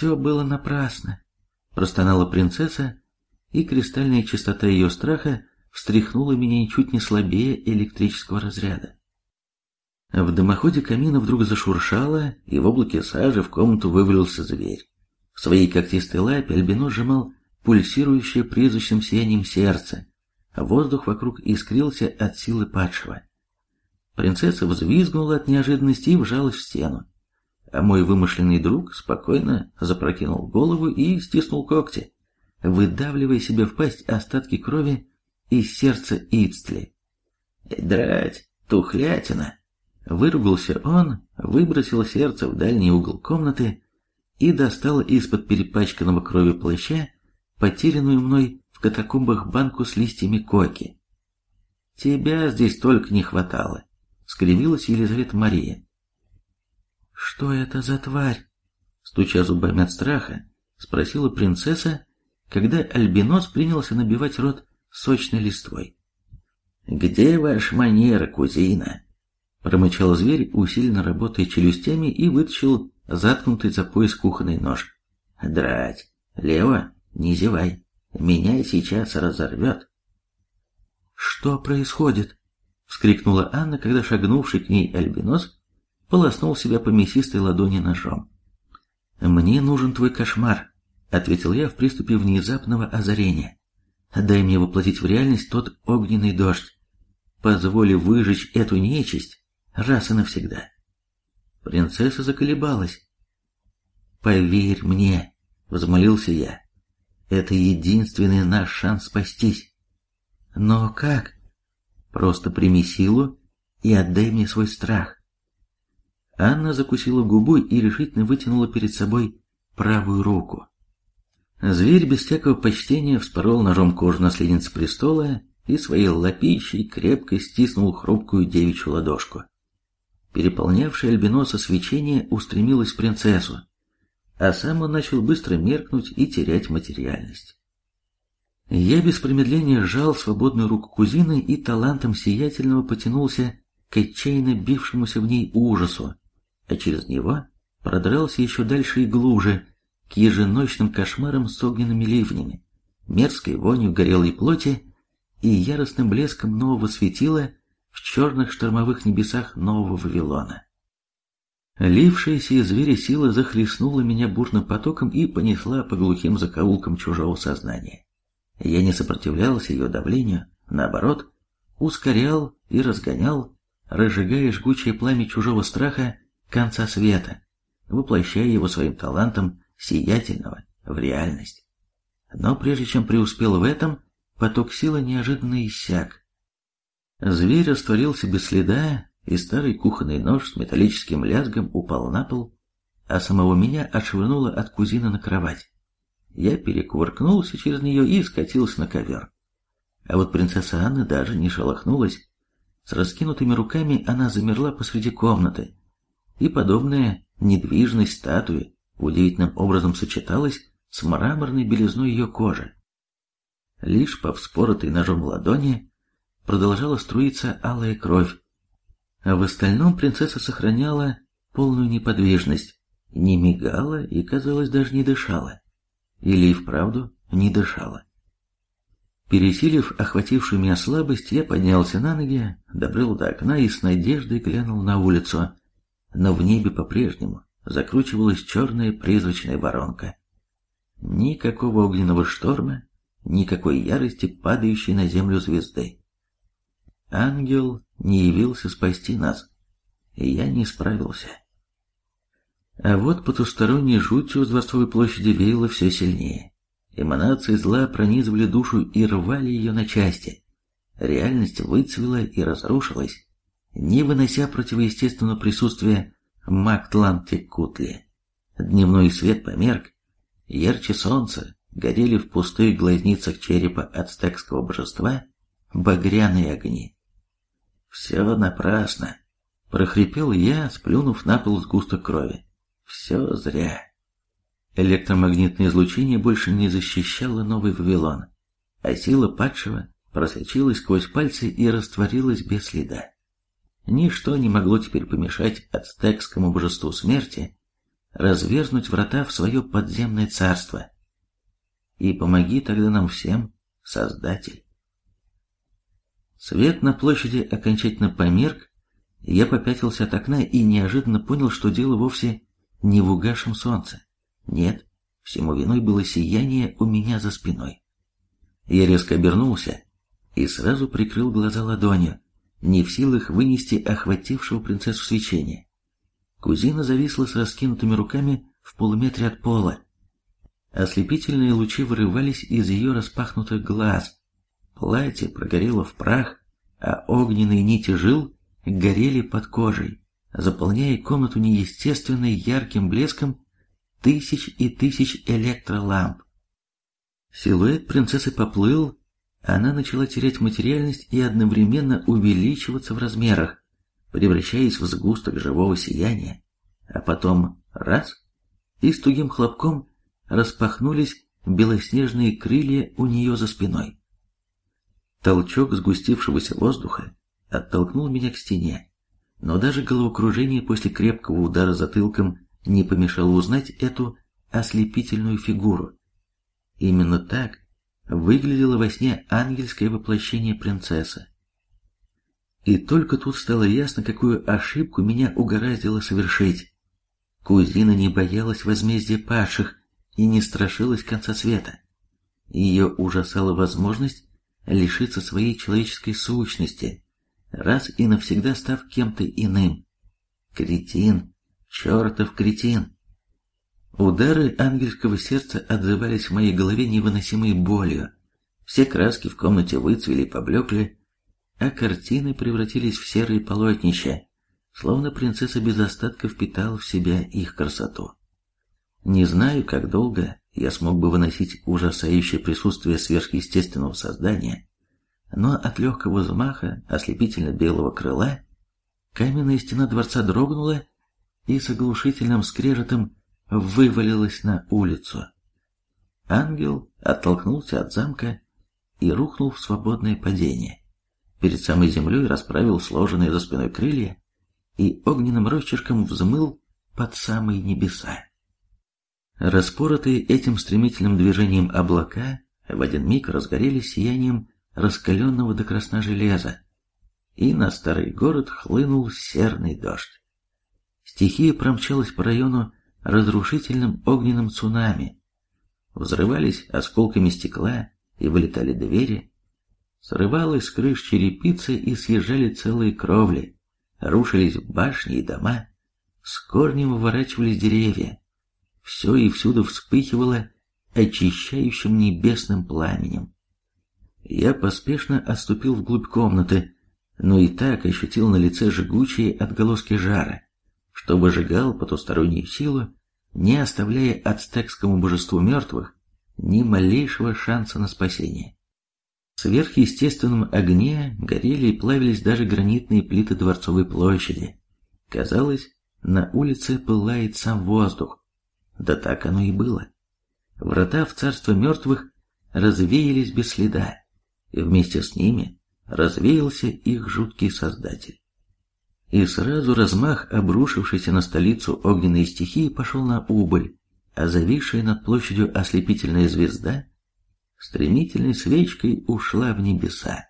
Все было напрасно, простонала принцесса, и кристальная чистота ее страха встряхнула меня чуть не слабее электрического разряда. В дымоходе камина вдруг зашуршало, и в облаке сажи в комнату вывалился зверь. В своей когтистой лапе Альбино сжимал пульсирующее призрачным сиянием сердце, а воздух вокруг искрился от силы падшего. Принцесса взвизгнула от неожиданности и вжалась в стену, а мой вымышленный друг спокойно запрокинул голову и стиснул когти, выдавливая себе в пасть остатки крови из сердца Ицтли. «Драть, тухлятина!» Выругался он, выбросил сердце в дальний угол комнаты и достал из-под перепачканного крови плаща потерянную мной в катакомбах банку с листьями коки. «Тебя здесь только не хватало», — скривилась Елизавета Мария. «Что это за тварь?» Стуча зубами от страха, спросила принцесса, когда альбинос принялся набивать рот сочной листвой. «Где ваш манера, кузина?» Промычал зверь, усиленно работая челюстями, и вытащил заткнутый за пояс кухонный нож. «Драть! Лева, не зевай! Меня сейчас разорвет!» «Что происходит?» — вскрикнула Анна, когда шагнувший к ней альбинос полоснул себя по мясистой ладони ножом. «Мне нужен твой кошмар», — ответил я в приступе внезапного озарения. «Дай мне воплотить в реальность тот огненный дождь. Позволь выжечь эту нечисть, раз и навсегда. Принцесса заколебалась. «Поверь мне», — взмолился я, — «это единственный наш шанс спастись». «Но как?» «Просто прими силу и отдай мне свой страх». Анна закусила губу и решительно вытянула перед собой правую руку. Зверь без всякого почтения вспорол ножом кожу наследницы престола и своей лапищей крепко стиснул хрупкую девичью ладошку. Переполнявшее альбиноса свечение устремилось в принцессу, а сам он начал быстро меркнуть и терять материальность. Я без промедления сжал свободную руку кузины и талантом сиятельного потянулся к отчаянно бившемуся в ней ужасу, а через него продрался еще дальше и глубже, к еженочным кошмарам с огненными ливнями, мерзкой вонью горелой плоти и яростным блеском нового светила, в черных штормовых небесах нового Вавилона. Лившаяся из зверя сила захлестнула меня бурным потоком и понесла по глухим закоулкам чужого сознания. Я не сопротивлялся ее давлению, наоборот, ускорял и разгонял, разжигая жгучее пламя чужого страха конца света, воплощая его своим талантом сиятельного в реальность. Но прежде чем преуспел в этом, поток силы неожиданно иссяк, Зверь растворился без следа, и старый кухонный нож с металлическим лязгом упал на пол, а самого меня отшвырнуло от кузины на кровать. Я перекувыркнулся через нее и скатился на ковер. А вот принцесса Анна даже не шелохнулась. С раскинутыми руками она замерла посреди комнаты, и подобная недвижность статуи удивительным образом сочеталась с мраморной белизной ее кожи. Лишь по вспоротой ножом ладони продолжала струиться алая кровь. А в остальном принцесса сохраняла полную неподвижность, не мигала и, казалось, даже не дышала. Или и вправду не дышала. Пересилив охватившую меня слабость, я поднялся на ноги, добрел до окна и с надеждой глянул на улицу. Но в небе по-прежнему закручивалась черная призрачная воронка. Никакого огненного шторма, никакой ярости, падающей на землю звезды. Ангел не явился спасти нас, и я не справился. А вот потусторонней жутью с Дворцовой площади веяло все сильнее. Эманации зла пронизывали душу и рвали ее на части. Реальность выцвела и разрушилась, не вынося противоестественного присутствия Мактлантикутли. Дневной свет померк, ярче солнца горели в пустых глазницах черепа ацтекского божества багряные огни. «Все напрасно!» — прохрипел я, сплюнув на пол сгусток крови. «Все зря!» Электромагнитное излучение больше не защищало Новый Вавилон, а сила падшего просочилась сквозь пальцы и растворилась без следа. Ничто не могло теперь помешать ацтекскому божеству смерти разверзнуть врата в свое подземное царство. И помоги тогда нам всем, Создатель. Свет на площади окончательно померк, я попятился от окна и неожиданно понял, что дело вовсе не в угасшем солнце. Нет, всему виной было сияние у меня за спиной. Я резко обернулся и сразу прикрыл глаза ладонью, не в силах вынести охватившего принцессу свечения. Кузина зависла с раскинутыми руками в полуметре от пола. Ослепительные лучи вырывались из ее распахнутых глаз. Платье прогорело в прах, а огненные нити жил горели под кожей, заполняя комнату неестественной ярким блеском тысяч и тысяч электроламп. Силуэт принцессы поплыл, она начала терять материальность и одновременно увеличиваться в размерах превращаясь в сгусток живого сияния, а потом раз, и с тугим хлопком распахнулись белоснежные крылья у нее за спиной. Толчок сгустившегося воздуха оттолкнул меня к стене, но даже головокружение после крепкого удара затылком не помешало узнать эту ослепительную фигуру. Именно так выглядело во сне ангельское воплощение принцессы. И только тут стало ясно, какую ошибку меня угораздило совершить. Кузина не боялась возмездия падших и не страшилась конца света. Ее ужасала возможность лишиться своей человеческой сущности, раз и навсегда став кем-то иным. Кретин, чертов кретин. Удары ангельского сердца отзывались в моей голове невыносимой болью. Все краски в комнате выцвели и поблекли, а картины превратились в серые полотнища, словно принцесса без остатка впитала в себя их красоту. Не знаю, как долго я смог бы выносить ужасающее присутствие сверхъестественного создания, но от легкого взмаха ослепительно-белого крыла каменная стена дворца дрогнула и с оглушительным скрежетом вывалилась на улицу. Ангел оттолкнулся от замка и рухнул в свободное падение перед самой землей расправил сложенные за спиной крылья и огненным росчерком взмыл под самые небеса. Распоротые этим стремительным движением облака в один миг разгорелись сиянием раскаленного до красна железа, и на старый город хлынул серный дождь. Стихия промчалась по району разрушительным огненным цунами. Взрывались осколками стекла и вылетали двери, Срывалась с крыш черепицы и съезжали целые кровли, рушились башни и дома, с корнем выворачивались деревья. Все и всюду вспыхивало очищающим небесным пламенем. Я поспешно отступил вглубь комнаты, но и так ощутил на лице жгучие отголоски жара, что выжигал потустороннюю силу, не оставляя ацтекскому божеству мертвых ни малейшего шанса на спасение. В сверхъестественном огне горели и плавились даже гранитные плиты Дворцовой площади. Казалось, на улице пылает сам воздух. Да так оно и было. Врата в царство мертвых развеялись без следа, и вместе с ними развеялся их жуткий создатель. И сразу размах обрушившейся на столицу огненной стихии пошел на убыль, а зависшая над площадью ослепительная звезда стремительной свечкой ушла в небеса.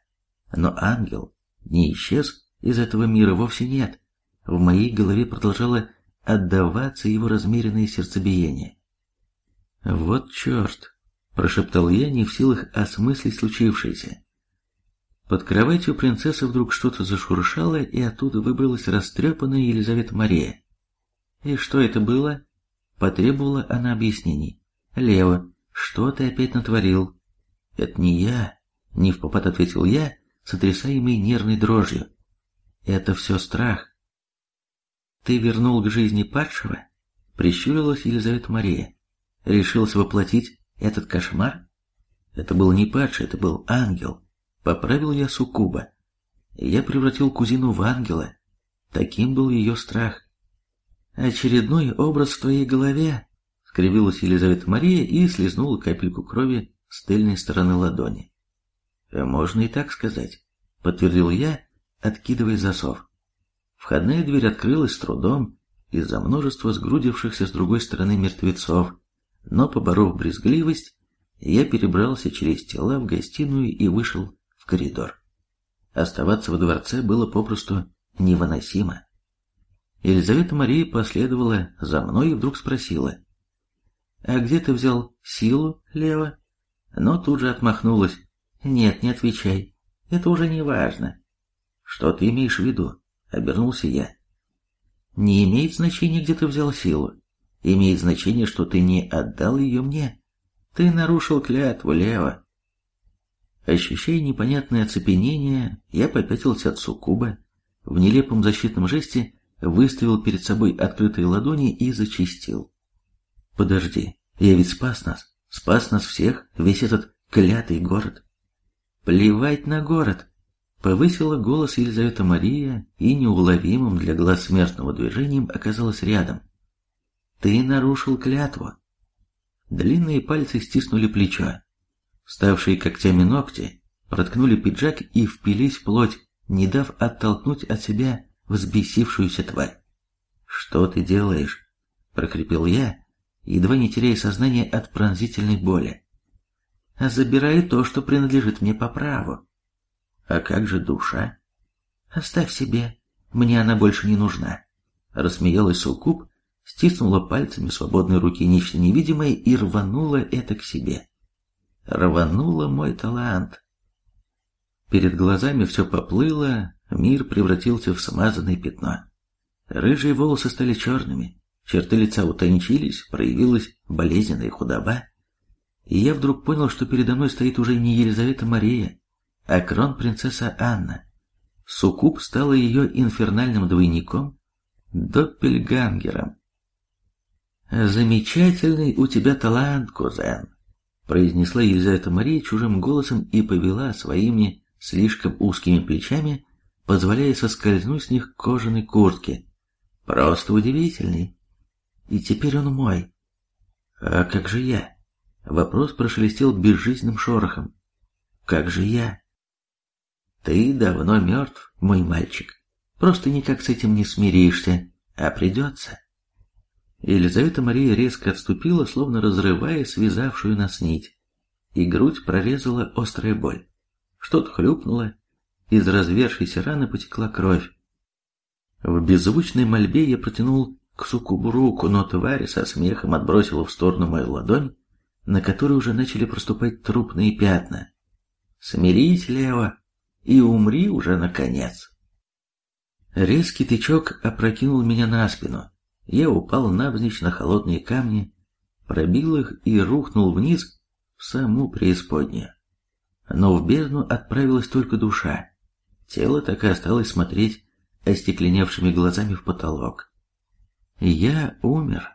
Но ангел не исчез из этого мира, вовсе нет. В моей голове продолжало отдаваться его размеренное сердцебиение. «Вот черт!» – прошептал я, не в силах осмыслить случившееся. Под кроватью принцессы вдруг что-то зашуршало, и оттуда выбралась растрепанная Елизавета Мария. «И что это было?» – потребовала она объяснений. «Лева, что ты опять натворил?» «Это не я», — не в попад ответил я, сотрясаемый нервной дрожью. «Это все страх». «Ты вернул к жизни падшего?» — прищурилась Елизавета Мария. «Решился воплотить этот кошмар?» «Это был не падший, это был ангел», — поправил я Сукуба. «Я превратил кузину в ангела. Таким был ее страх». «Очередной образ в твоей голове», — скривилась Елизавета Мария и слезнула капельку крови с тыльной стороны ладони. «Э, «Можно и так сказать», — подтвердил я, откидывая засов. Входная дверь открылась с трудом, из-за множества сгрудившихся с другой стороны мертвецов, но, поборов брезгливость, я перебрался через тела в гостиную и вышел коридор. Оставаться во дворце было попросту невыносимо. Елизавета Мария последовала за мной и вдруг спросила, «А где ты взял силу, Лева?» Но тут же отмахнулась, «Нет, не отвечай, это уже не важно». «Что ты имеешь в виду?» — обернулся я. «Не имеет значения, где ты взял силу. Имеет значение, что ты не отдал ее мне. Ты нарушил клятву, Лева». Ощущая непонятное оцепенение, я попятился от суккуба, в нелепом защитном жесте выставил перед собой открытые ладони и зачистил. «Подожди, я ведь спас нас, спас нас всех, весь этот клятый город». «Плевать на город!» Повысила голос Елизавета Мария и неуловимым для глаз смертного движением оказалась рядом. «Ты нарушил клятву!» Длинные пальцы стиснули плечо. Ставшие когтями ногти проткнули пиджак и впились плоть, не дав оттолкнуть от себя взбесившуюся тварь. «Что ты делаешь?» — прокрепел я, едва не теряя сознание от пронзительной боли. «Забирай то, что принадлежит мне по праву». «А как же душа?» «Оставь себе, мне она больше не нужна». Рассмеялась Суккуб, стиснула пальцами свободной руки нечто невидимое и рванула это к себе. Рванула мой талант. Перед глазами все поплыло, мир превратился в смазанное пятно. Рыжие волосы стали черными, черты лица утончились, проявилась болезненная худоба. И я вдруг понял, что передо мной стоит уже не Елизавета Мария, а крон-принцесса Анна. Суккуб стала ее инфернальным двойником, доппельгангером. «Замечательный у тебя талант, кузен», — произнесла Елизавета Мария чужим голосом и повела своими слишком узкими плечами, позволяя соскользнуть с них кожаной куртке. Просто удивительный. И теперь он мой. А как же я? Вопрос прошелестел безжизненным шорохом. Как же я? Ты давно мертв, мой мальчик. Просто никак с этим не смиришься, а придется. Елизавета Мария резко отступила, словно разрывая связавшую нас нить, и грудь прорезала острая боль. Что-то хлюпнуло, из развершейся раны потекла кровь. В беззвучной мольбе я протянул к суккубу руку, но тварь со смехом отбросила в сторону мою ладонь, на которой уже начали проступать трупные пятна. «Смирись, Лева, и умри уже, наконец!» Резкий тычок опрокинул меня на спину. Я упал навзничь на холодные камни, пробил их и рухнул вниз в саму преисподнюю но в бездну отправилась только душа. Тело так и осталось смотреть остекленевшими глазами в потолок. Я умер.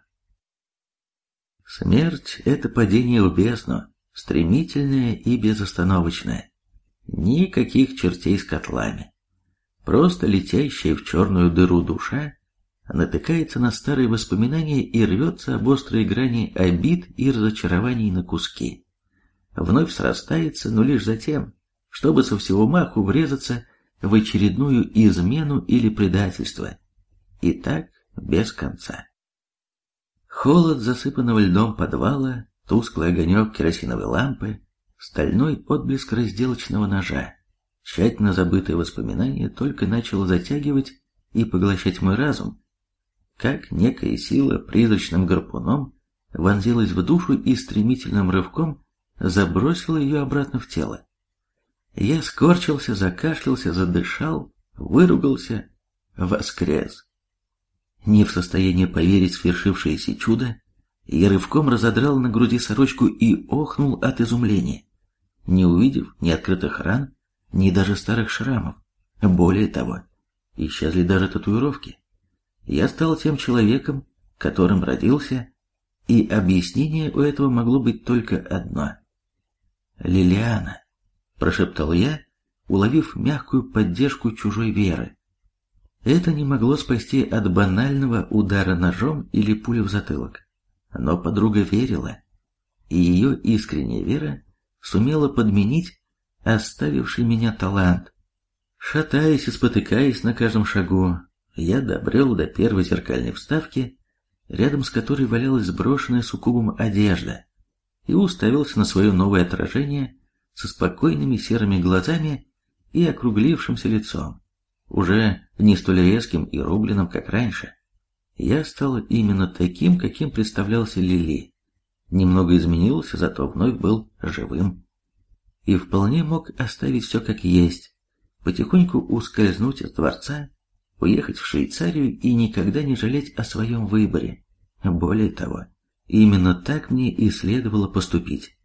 Смерть — это падение в бездну, стремительное и безостановочное. Никаких чертей с котлами. Просто летящая в черную дыру душа натыкается на старые воспоминания и рвется об острые грани обид и разочарований на куски вновь срастается, но лишь затем, чтобы со всего маху врезаться в очередную измену или предательство. И так без конца. Холод засыпанного льдом подвала, тусклый огонек керосиновой лампы, стальной отблеск разделочного ножа, тщательно забытые воспоминания только начало затягивать и поглощать мой разум, как некая сила призрачным гарпуном вонзилась в душу и стремительным рывком забросил ее обратно в тело. Я скорчился, закашлялся, задышал, выругался, воскрес. Не в состоянии поверить свершившееся чудо, я рывком разодрал на груди сорочку и охнул от изумления, не увидев ни открытых ран, ни даже старых шрамов. Более того, исчезли даже татуировки. Я стал тем человеком, которым родился, и объяснение у этого могло быть только одно. «Лилиана», — прошептал я, уловив мягкую поддержку чужой веры. Это не могло спасти от банального удара ножом или пули в затылок. Но подруга верила, и ее искренняя вера сумела подменить оставивший меня талант. Шатаясь и спотыкаясь на каждом шагу, я добрел до первой зеркальной вставки, рядом с которой валялась сброшенная суккубом одежда, и уставился на свое новое отражение со спокойными серыми глазами и округлившимся лицом, уже не столь резким и рубленным, как раньше. Я стал именно таким, каким представлялся Лили. Немного изменился, зато вновь был живым. И вполне мог оставить все как есть, потихоньку ускользнуть от дворца, уехать в Швейцарию и никогда не жалеть о своем выборе. Более того, именно так мне и следовало поступить.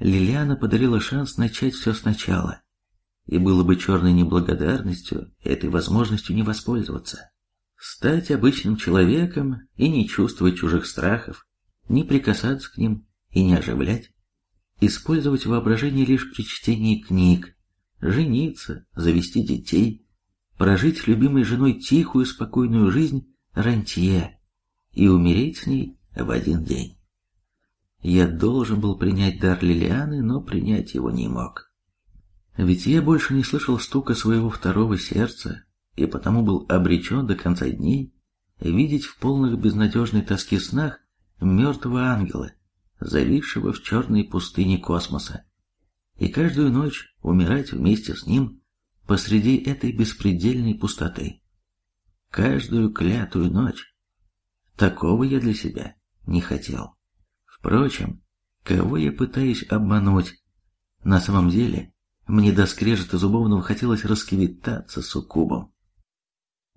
Лилиана подарила шанс начать все сначала, и было бы черной неблагодарностью этой возможностью не воспользоваться. Стать обычным человеком и не чувствовать чужих страхов, не прикасаться к ним и не оживлять. Использовать воображение лишь при чтении книг, жениться, завести детей, прожить с любимой женой тихую, спокойную жизнь рантье и умереть с ней в один день. Я должен был принять дар Лилианы, но принять его не мог. Ведь я больше не слышал стука своего второго сердца, и потому был обречен до конца дней видеть в полных безнадежной тоске снах мертвого ангела, зависшего в черной пустыне космоса, и каждую ночь умирать вместе с ним посреди этой беспредельной пустоты. Каждую клятую ночь. Такого я для себя не хотел. Впрочем, кого я пытаюсь обмануть? На самом деле, мне до скрежета зубовного хотелось расквитаться с суккубом.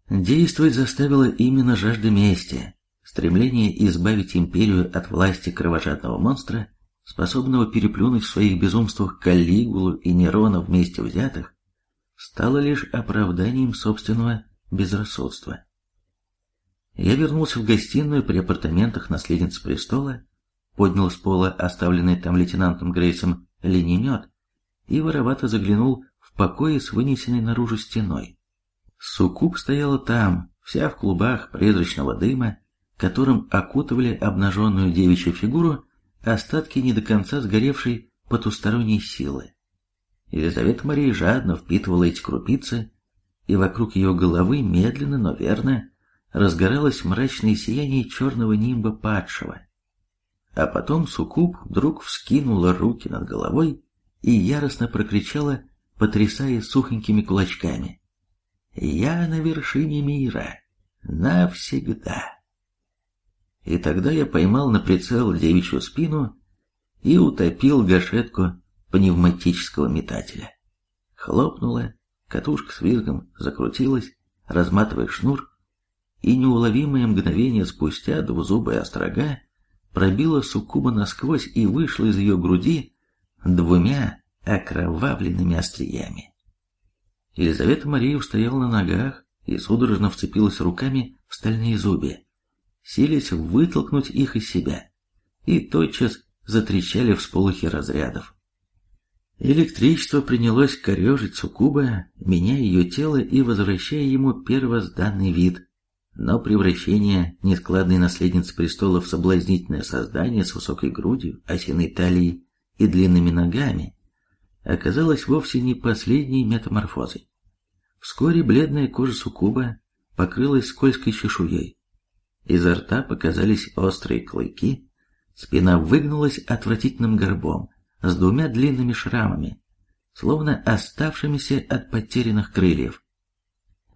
Действовать заставила именно жажда мести, стремление избавить империю от власти кровожадного монстра, способного переплюнуть в своих безумствах Каллигулу и Нерона вместе взятых, стало лишь оправданием собственного безрассудства. Я вернулся в гостиную при апартаментах наследницы престола, поднял с пола оставленный там лейтенантом Грейсом линеймет и воровато заглянул в покое с вынесенной наружу стеной. Суккуб стояла там, вся в клубах призрачного дыма, которым окутывали обнаженную девичью фигуру остатки не до конца сгоревшей потусторонней силы. Елизавета Мария жадно впитывала эти крупицы, и вокруг ее головы медленно, но верно разгоралось мрачное сияние черного нимба падшего. А потом Сукуб вдруг вскинула руки над головой и яростно прокричала, потрясая сухонькими кулачками. «Я на вершине мира! Навсегда!» И тогда я поймал на прицел девичью спину и утопил гашетку пневматического метателя. Хлопнула, катушка с визгом закрутилась, разматывая шнур, и неуловимое мгновение спустя двузубая острога пробила суккуба насквозь и вышла из ее груди двумя окровавленными остриями. Елизавета Мария устояла на ногах и судорожно вцепилась руками в стальные зубья, силясь вытолкнуть их из себя, и тотчас затрещали всполохи разрядов. Электричество принялось корежить Сукуба, меняя ее тело и возвращая ему первозданный вид. Но превращение нескладной наследницы престола в соблазнительное создание с высокой грудью, осиной талией и длинными ногами оказалось вовсе не последней метаморфозой. Вскоре бледная кожа Сукуба покрылась скользкой чешуей. Изо рта показались острые клыки, спина выгнулась отвратительным горбом, с двумя длинными шрамами, словно оставшимися от потерянных крыльев.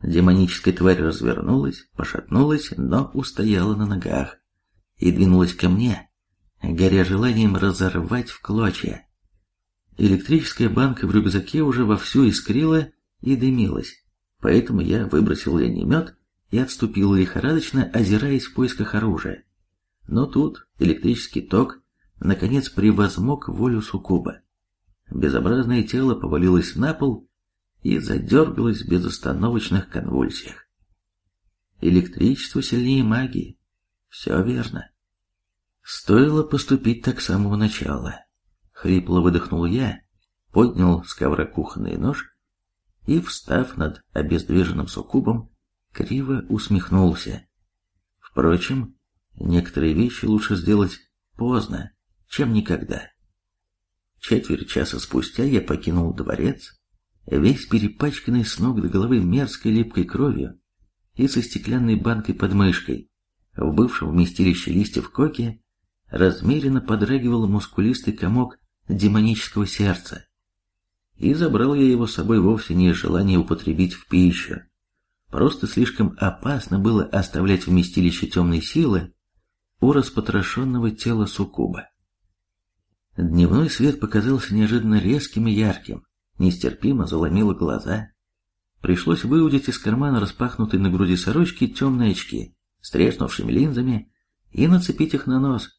Демоническая тварь развернулась, пошатнулась, но устояла на ногах и двинулась ко мне, горя желанием разорвать в клочья. Электрическая банка в рюкзаке уже вовсю искрила и дымилась, поэтому я выбросил ленемет и отступил лихорадочно, озираясь в поисках оружия. Но тут электрический ток наконец превозмог волю суккуба. Безобразное тело повалилось на пол и задергалось в безостановочных конвульсиях. Электричество сильнее магии. Все верно. Стоило поступить так с самого начала. Хрипло выдохнул я, поднял с ковра кухонный нож и, встав над обездвиженным суккубом, криво усмехнулся. Впрочем, некоторые вещи лучше сделать поздно, чем никогда. Четверть часа спустя я покинул дворец, весь перепачканный с ног до головы мерзкой липкой кровью, и со стеклянной банкой под мышкой. В бывшем вместилище листьев коки размеренно подрагивал мускулистый комок демонического сердца. И забрал я его с собой вовсе не из желания употребить в пищу. Просто слишком опасно было оставлять вместилище темной силы у распотрошенного тела суккуба. Дневной свет показался неожиданно резким и ярким, нестерпимо заломило глаза. Пришлось выудить из кармана распахнутой на груди сорочки темные очки с треснувшими линзами и нацепить их на нос.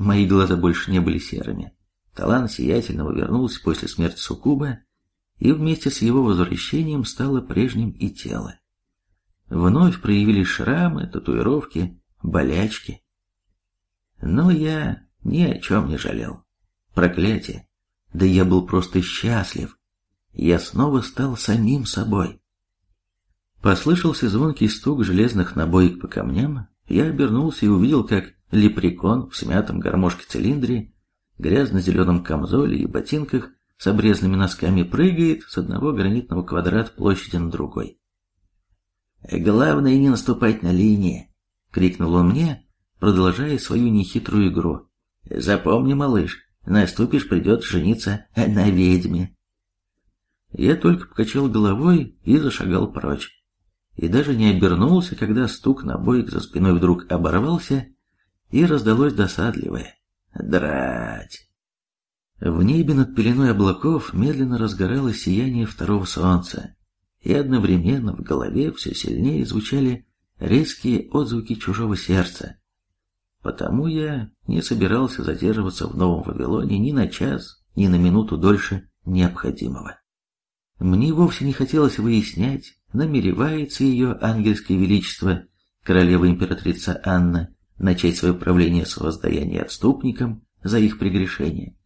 Мои глаза больше не были серыми. Талант сиятельного вернулся после смерти Сукуба, и вместе с его возвращением стало прежним и тело. Вновь проявились шрамы, татуировки, болячки. Но я ни о чем не жалел. Проклятие! Да я был просто счастлив. Я снова стал самим собой. Послышался звонкий стук железных набоек по камням. Я обернулся и увидел, как лепрекон в смятом гармошке-цилиндре, грязно-зеленом камзоле и ботинках с обрезанными носками прыгает с одного гранитного квадрата площади на другой. «Главное не наступать на линии!» — крикнул он мне, продолжая свою нехитрую игру. «Запомни, малыш, наступишь, придется жениться на ведьме». Я только покачал головой и зашагал прочь. И даже не обернулся, когда стук на бойк за спиной вдруг оборвался, и раздалось досадливое «Драть!». В небе над пеленой облаков медленно разгоралось сияние второго солнца, и одновременно в голове все сильнее звучали резкие отзвуки чужого сердца. Потому я не собирался задерживаться в Новом Вавилоне ни на час, ни на минуту дольше необходимого. Мне вовсе не хотелось выяснять, намеревается ее ангельское величество, королева-императрица Анна, начать свое правление с воздаяния отступникам за их прегрешения,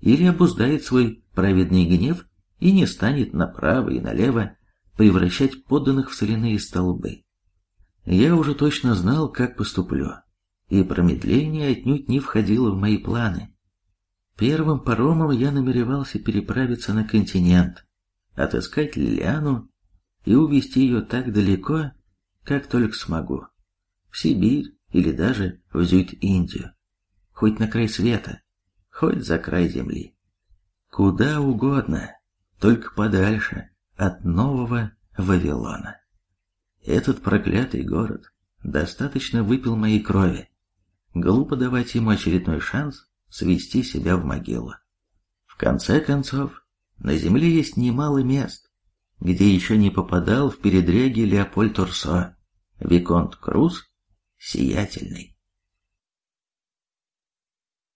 или обуздает свой праведный гнев и не станет направо и налево превращать подданных в соляные столбы. Я уже точно знал, как поступлю, и промедление отнюдь не входило в мои планы. Первым паромом я намеревался переправиться на континент, отыскать Лилиану и увезти ее так далеко, как только смогу. В Сибирь или даже в Зюит-Индию. Хоть на край света, хоть за край земли. Куда угодно, только подальше от нового Вавилона. Этот проклятый город достаточно выпил моей крови. Глупо давать ему очередной шанс свести себя в могилу. В конце концов, на земле есть немало мест, где еще не попадал в передряги Леопольд Турсо, Виконт Круз, Сиятельный.